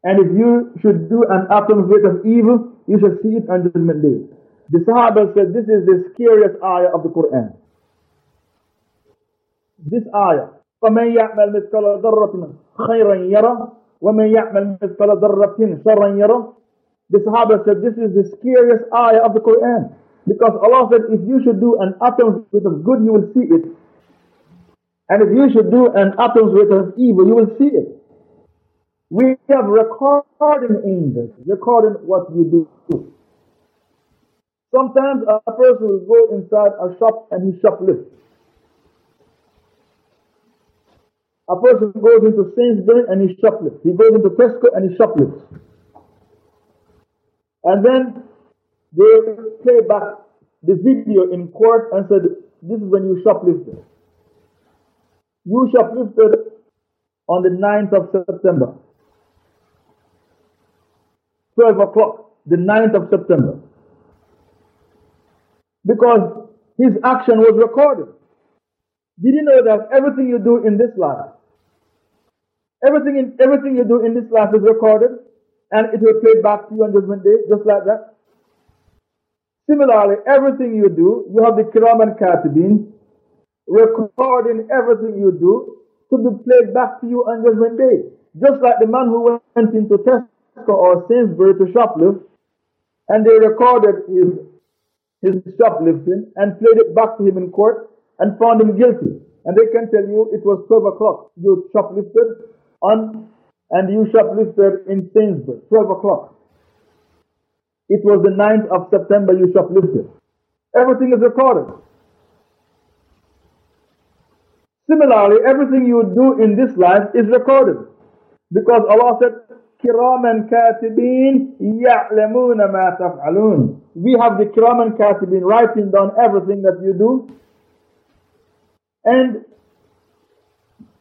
And if you should do an atom's weight of evil, you shall see it on judgment day. The Sahaba said this is the scariest ayah of the Quran. This ayah. فَمَنْ يَعْمَلْ مِثْقَلَ ذَرَّةٍ خَيْرًا يَرَى وَمَنْ يَعْمَلْ مِثْقَلَ ذَرَّةٍ شَرًّا يَرَى The Sahaba said this is the scariest ayah of the Quran. Because Allah said if you should do an atom's weight of good, you will see it. And if you should do an atom's weight of evil, you will see it. We have recording angels, recording what you do. Sometimes a person will go inside a shop and he shoplifts. A person goes into Sainsbury and he shoplifts. He goes into Tesco and he shoplifts. And then they play back the video in court and said, This is when you shoplifted. You shoplifted on the 9th of September. 12 o'clock, the 9th of September. Because his action was recorded. Did you know that everything you do in this life, everything in, everything you do in this life is recorded and it will play back to you on judgment day, just like that? Similarly, everything you do, you have the Kiraman Katibin recording everything you do to be played back to you on judgment day. Just like the man who went into Tesco or Sainsbury to shoplift and they recorded his his shoplifting and played it back to him in court and found him guilty. And they can tell you it was 12 o'clock. You shoplifted on, and you shoplifted in Sainsbury, 12 o'clock. It was the 9th of September you shoplifted. Everything is recorded. Similarly, everything you do in this life is recorded. Because Allah said, Kiraman katibin ya'lamuna ma taf'alun. We have the kiraman katibin writing down everything that you do. And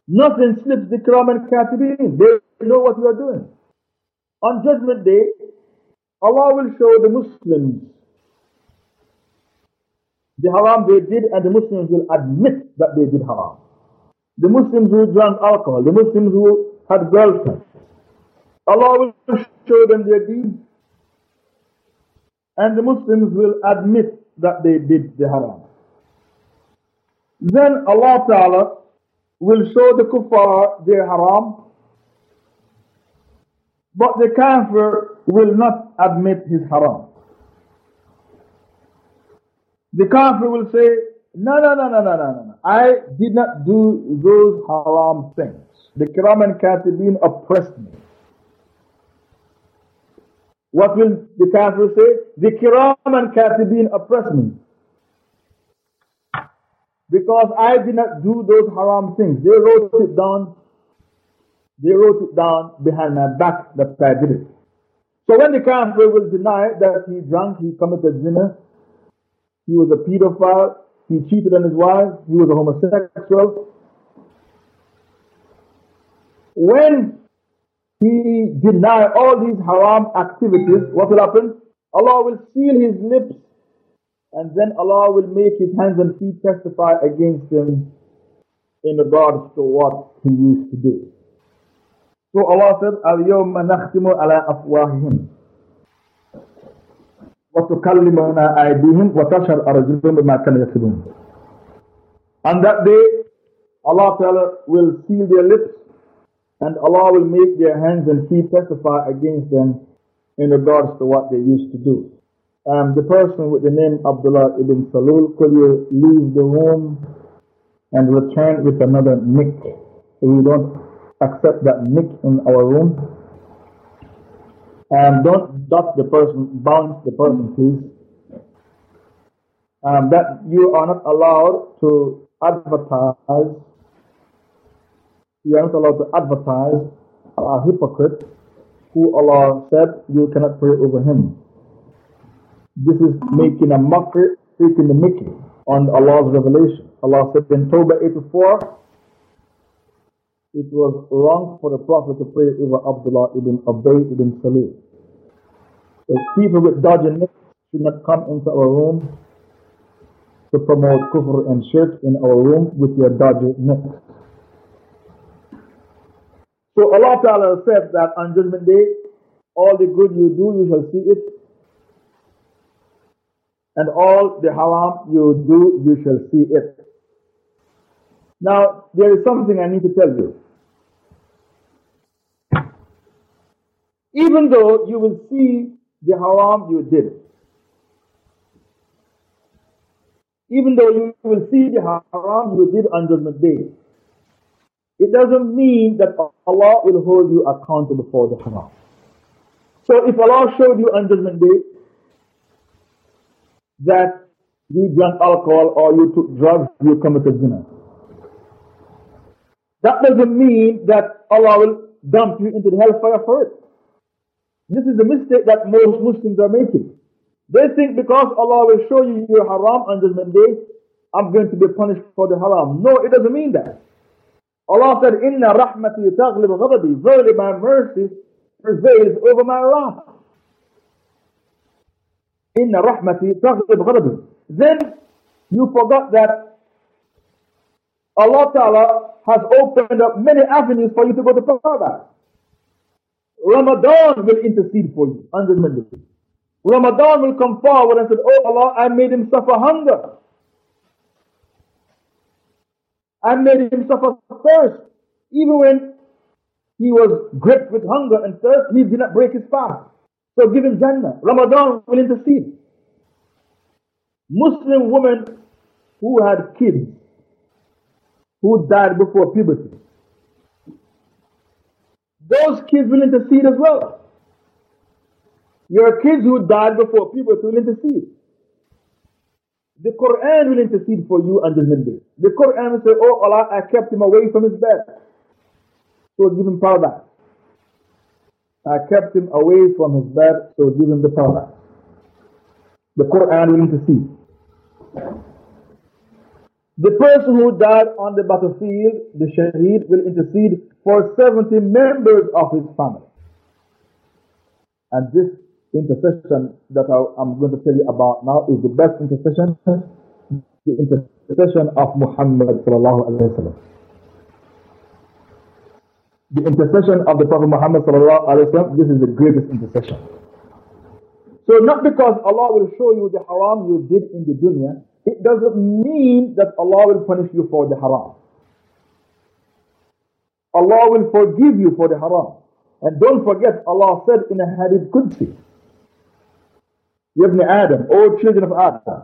nothing slips the kiraman katibin. They know what you are doing. On judgment day, Allah will show the Muslims the haram they did and the Muslims will admit that they did haram the Muslims who drank alcohol the Muslims who had girlfriends Allah will show them their deeds. And the Muslims will admit that they did the haram. Then Allah Ta'ala will show the kuffar their haram. But the kafir will not admit his haram. The kafir will say, no, no, no, no, no, no, no. I did not do those haram things. The kiraman katibin oppressed me. What will the kafir say? The kiram and katibin oppressed me. Because I did not do those haram things. They wrote it down. They wrote it down behind my back that I did it. So when the kafir will deny that he drank, he committed zina, he was a pedophile, he cheated on his wife. He was a homosexual. When he denied all these haram activities, what will happen? Allah will seal his lips and then Allah will make his hands and feet testify against him in regards to what he used to do. So Allah said, Al-Yawma nakhtimu ala afwahim." وتكلمنا أيديهم وتشهد أرجلهم بما كانوا يكسبون. On that day, Allah will seal their lips and Allah will make their hands and feet testify against them in regards to what they used to do. Um, the person with the name Abdullah ibn Salul, could you leave the room and return with another nick we don't accept that nick in our room. And don't dot the person, bounce the person, please. Um, that you are not allowed to advertise. You are not allowed to advertise a hypocrite who Allah said you cannot pray over him. This is making a mockery, taking the mickey on Allah's revelation. Allah said in Tawbah 84, it was wrong for the Prophet to pray over Abdullah ibn Ubay ibn Salul. So people with dodgy necks should not come into our room to promote kufr and shirk in our room with your dodgy necks. So Allah Ta'ala said that on Judgment Day, all the good you do, you shall see it. And all the haram you do, you shall see it. Now, there is something I need to tell you. Even though you will see the haram you did, even though you will see the haram you did on Judgment Day, it doesn't mean that Allah will hold you accountable for the haram. So if Allah showed you on Judgment Day that you drank alcohol or you took drugs, you committed zina. That doesn't mean that Allah will dump you into the hellfire for it. This is a mistake that most Muslims are making. They think because Allah will show you your haram on Judgment Day, I'm going to be punished for the haram. No, it doesn't mean that. Allah said, Inna rahmati taghlib ghadabi. Verily my mercy prevails over my wrath. Inna rahmati taghlib ghadabi. Then you forgot that Allah Ta'ala has opened up many avenues for you to go to paradise. Ramadan will intercede for you under the Ramadan will come forward and say, Oh Allah, I made him suffer hunger. I made him suffer thirst. Even when he was gripped with hunger and thirst, he did not break his fast. So give him Jannah. Ramadan will intercede. Muslim women who had kids who died before puberty. Those kids will intercede as well. Your kids who died before puberty will intercede. The Quran will intercede for you on Judgment Day. The Quran will say, Oh Allah, I kept him away from his bed. So give him paradise. I kept him away from his bed, so give him the paradise. The Quran will intercede. The person who died on the battlefield, the shaheed, will intercede for 70 members of his family. And this intercession that I, am going to tell you about now is the best intercession, the intercession of Muhammad sallallahu alaihi wasallam. The intercession of the Prophet Muhammad sallallahu alaihi wasallam, this is the greatest intercession. So not because Allah will show you the haram you did in the dunya, it doesn't mean that Allah will punish you for the haram. Allah will forgive you for the haram. And don't forget, Allah said in a hadith Qudsi, Ibn Adam, O children of Adam,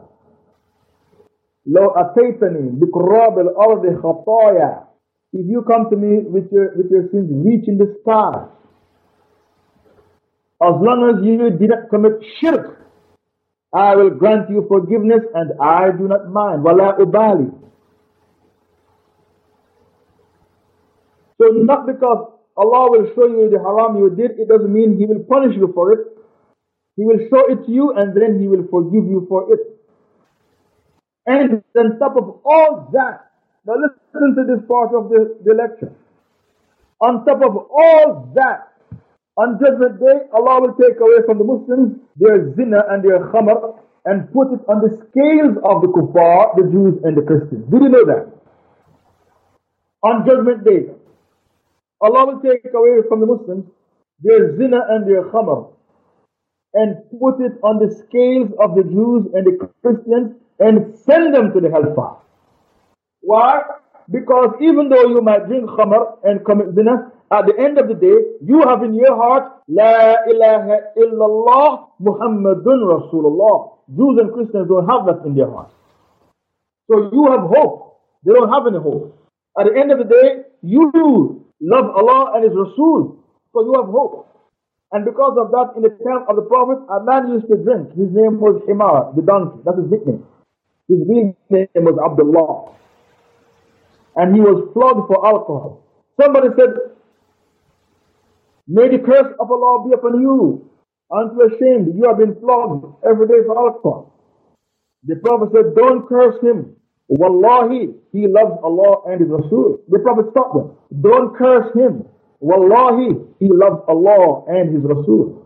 لو أتيتني بقراب الأرض خطايا If you come to me with your, with your sins reaching the stars, as long as you did not commit shirk, I will grant you forgiveness and I do not mind. Wala ubali. So not because Allah will show you the haram you did, it doesn't mean He will punish you for it. He will show it to you and then He will forgive you for it. And on top of all that, now listen to this part of the, the lecture. On top of all that, on Judgment Day, Allah will take away from the Muslims their zina and their khamr and put it on the scales of the kuffar, the Jews and the Christians. Did you know that? On Judgment Day, Allah will take away from the Muslims their zina and their khamr and put it on the scales of the Jews and the Christians and send them to the hellfire. Why? Because even though you might drink khamr and commit zina, at the end of the day, you have in your heart, La ilaha illallah Muhammadun Rasulullah. Jews and Christians don't have that in their heart. So you have hope. They don't have any hope. At the end of the day, you love Allah and His Rasul, so you have hope. And because of that, in the time of the Prophet, a man used to drink. His name was Himar, the donkey. That's his nickname. His real name was Abdullah. And he was flogged for alcohol. Somebody said, May the curse of Allah be upon you. Aren't you ashamed? You have been flogged every day for alcohol. The Prophet said, Don't curse him. Wallahi, he loves Allah and His Rasul. The Prophet stopped them. Don't curse him. Wallahi, he loves Allah and His Rasul.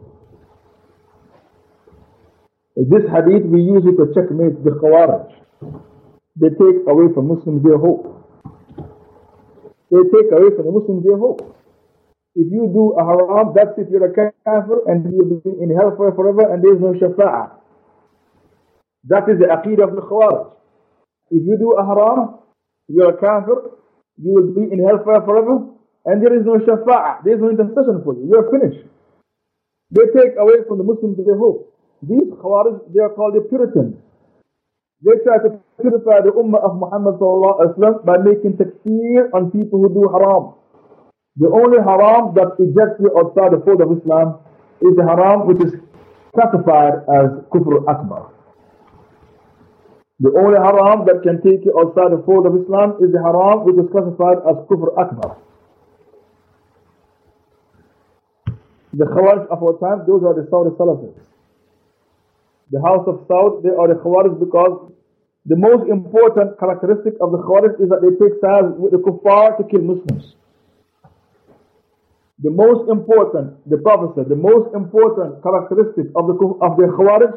This hadith, we use it to checkmate the Khawarij. They take away from Muslims their hope. They take away from the Muslims their hope. If you do a haram, that's if you're a kafir and you will be in hellfire forever and there is no shafa'ah. That is the aqidah of the Khawarij. If you do a haram, you're a kafir, you will be in hellfire forever, and there is no shafa'ah, there is no intercession for you. You're finished. They take away from the Muslims their hope. These Khawarij, they are called the Puritans. They try to purify the Ummah of Muhammad by making takfir on people who do haram. The only haram that ejects you outside the fold of Islam is the haram which is classified as kufr akbar. The only haram that can take you outside the fold of Islam is the haram which is classified as kufr akbar. The Khawarij of our time, those are the Saudi Salafis. The house of Saud, they are the Khawarij because the most important characteristic of the Khawarij is that they take sides with the kuffar to kill Muslims. The most important, the Prophet said, the most important characteristic of the, of the Khawarij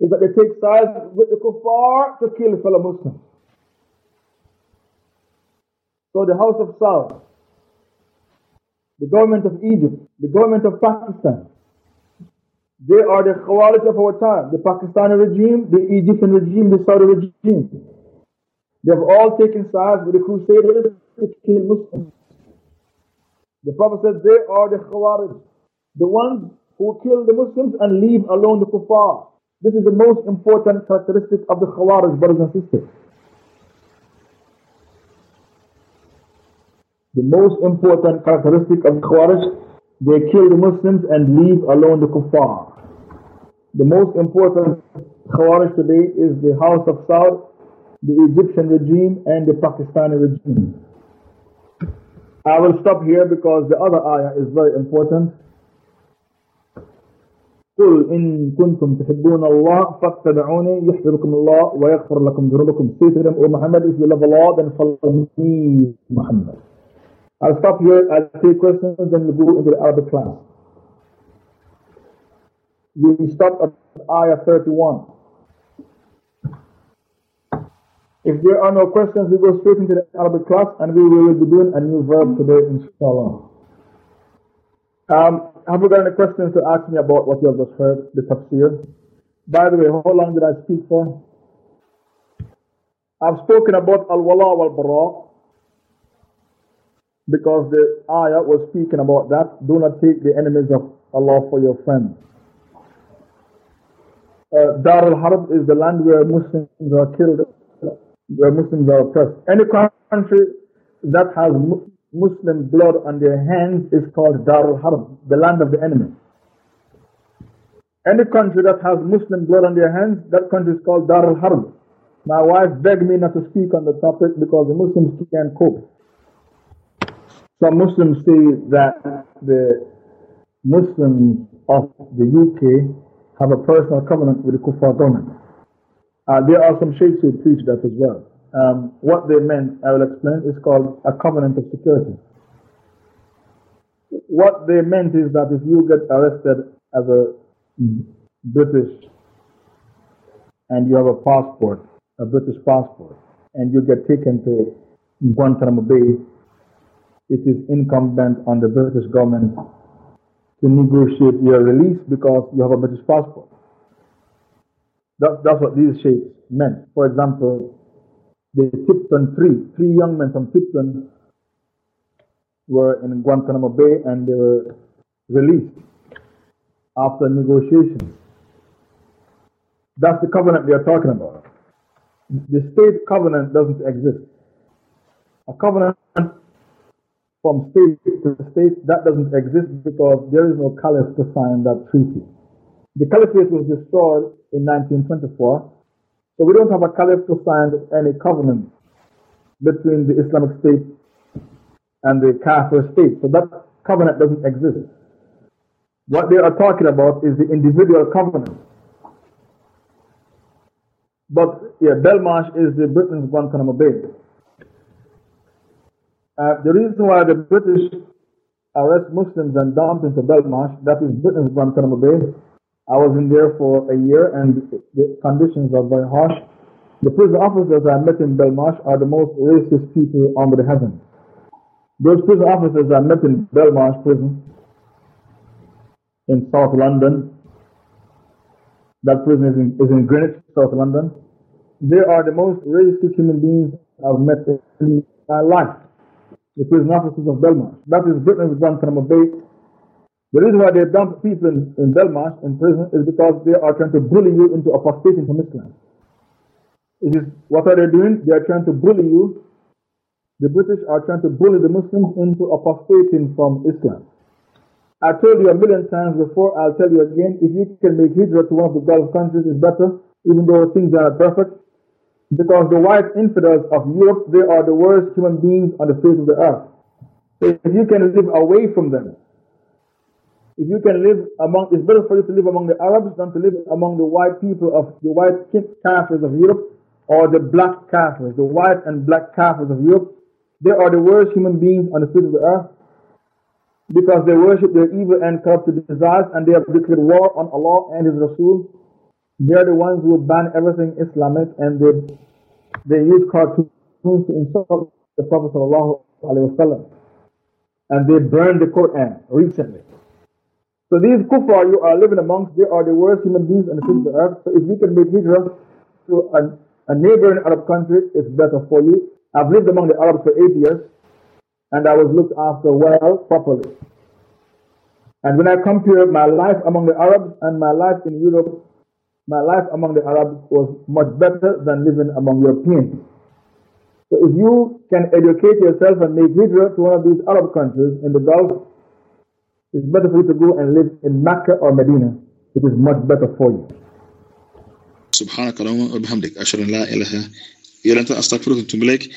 is that they take sides with the kuffar to kill fellow Muslims. So the House of Saud, the government of Egypt, the government of Pakistan, they are the Khawarij of our time, the Pakistani regime, the Egyptian regime, the Saudi regime. They have all taken sides with the Crusaders to kill Muslims. The Prophet said they are the Khawarij, the ones who kill the Muslims and leave alone the Kuffar. This is the most important characteristic of the Khawarij, brothers and sisters. The most important characteristic of the Khawarij, they kill the Muslims and leave alone the Kuffar. The most important Khawarij today is the House of Saud, the Egyptian regime, and the Pakistani regime. I will stop here because the other ayah is very important. قل إن كنتم تحبون الله فاتبعوني يحببكم الله ويغفر لكم ذنوبكم Say to them, O Muhammad, if you love Allah, then follow me, Muhammad. I'll stop here, I'll take questions, then we'll go into the Arabic class. We stop at ayah 31. If there are no questions, we go straight into the Arabic class and we will be doing a new verb today, inshallah. Um, have you got any questions to ask me about what you have just heard, the tafsir? By the way, how long did I speak for? I've spoken about al-wala wal-bara because the ayah was speaking about that. Do not take the enemies of Allah for your friends. Uh, Dar al-Harb is the land where Muslims are killed, where Muslims are oppressed. Any country that has Muslim blood on their hands is called Darul Harb, the land of the enemy. Any country that has Muslim blood on their hands, that country is called Darul Harb. My wife begged me not to speak on the topic because the Muslims can't cope. Some Muslims say that the Muslims of the UK have a personal covenant with the Kuffar government. Uh, there are some sheikhs who preach that as well. Um, what they meant, I will explain, is called a covenant of security. What they meant is that if you get arrested as a British and you have a passport, a British passport, and you get taken to Guantanamo Bay, it is incumbent on the British government to negotiate your release because you have a British passport. That, that's what these sheikhs meant. For example, the Tipton Three, three young men from Tipton were in Guantanamo Bay and they were released after negotiations. That's the covenant we are talking about. The state covenant doesn't exist. A covenant from state to state, that doesn't exist because there is no caliph to sign that treaty. The caliphate was destroyed in 1924, so we don't have a caliph to sign any covenant between the Islamic State and the Kafir state. So that covenant doesn't exist. What they are talking about is the individual covenant. But yeah, Belmarsh is the Britain's Guantanamo Bay. Uh, the reason why the British arrest Muslims and dump into Belmarsh, that is Britain's Guantanamo Bay. I was in there for a year and the conditions are very harsh. The prison officers I met in Belmarsh are the most racist people under the heavens. Those prison officers I met in Belmarsh prison in South London, that prison is in, is in Greenwich, South London. They are the most racist human beings I've met in my life. The prison officers of Belmarsh. That is Britain's Guantanamo Bay. The reason why they dump people in, in Belmarsh in prison is because they are trying to bully you into apostating from Islam. It is what are they doing? They are trying to bully you. The British are trying to bully the Muslims into apostating from Islam. I told you a million times before, I'll tell you again, if you can make hijrah to one of the Gulf countries, it's better, even though things are perfect. Because the white infidels of Europe, they are the worst human beings on the face of the earth. If you can live away from them, if you can live among, it's better for you to live among the Arabs than to live among the white people of the white Kafirs of Europe or the black Kafirs, the white and black Kafirs of Europe. They are the worst human beings on the face of the earth because they worship their evil and corrupted desires and they have declared war on Allah and His Rasul. They are the ones who ban everything Islamic and they, they use cartoons to insult the Prophet ﷺ. And they burned the Quran recently. So these kuffar you are living amongst, they are the worst human beings on the face of the earth. So if you can make hijrah to a, a neighboring Arab country, it's better for you. I've lived among the Arabs for eight years and I was looked after well, properly. And when I compare my life among the Arabs and my life in Europe, my life among the Arabs was much better than living among Europeans. So if you can educate yourself and make hijrah to one of these Arab countries in the Gulf, it's better for you to go and live in Mecca or Medina. It is much better for you. سبحانك اللهم وبحمدك أشهد أن لا إله إلا أنت أستغفرك وأتوب إليك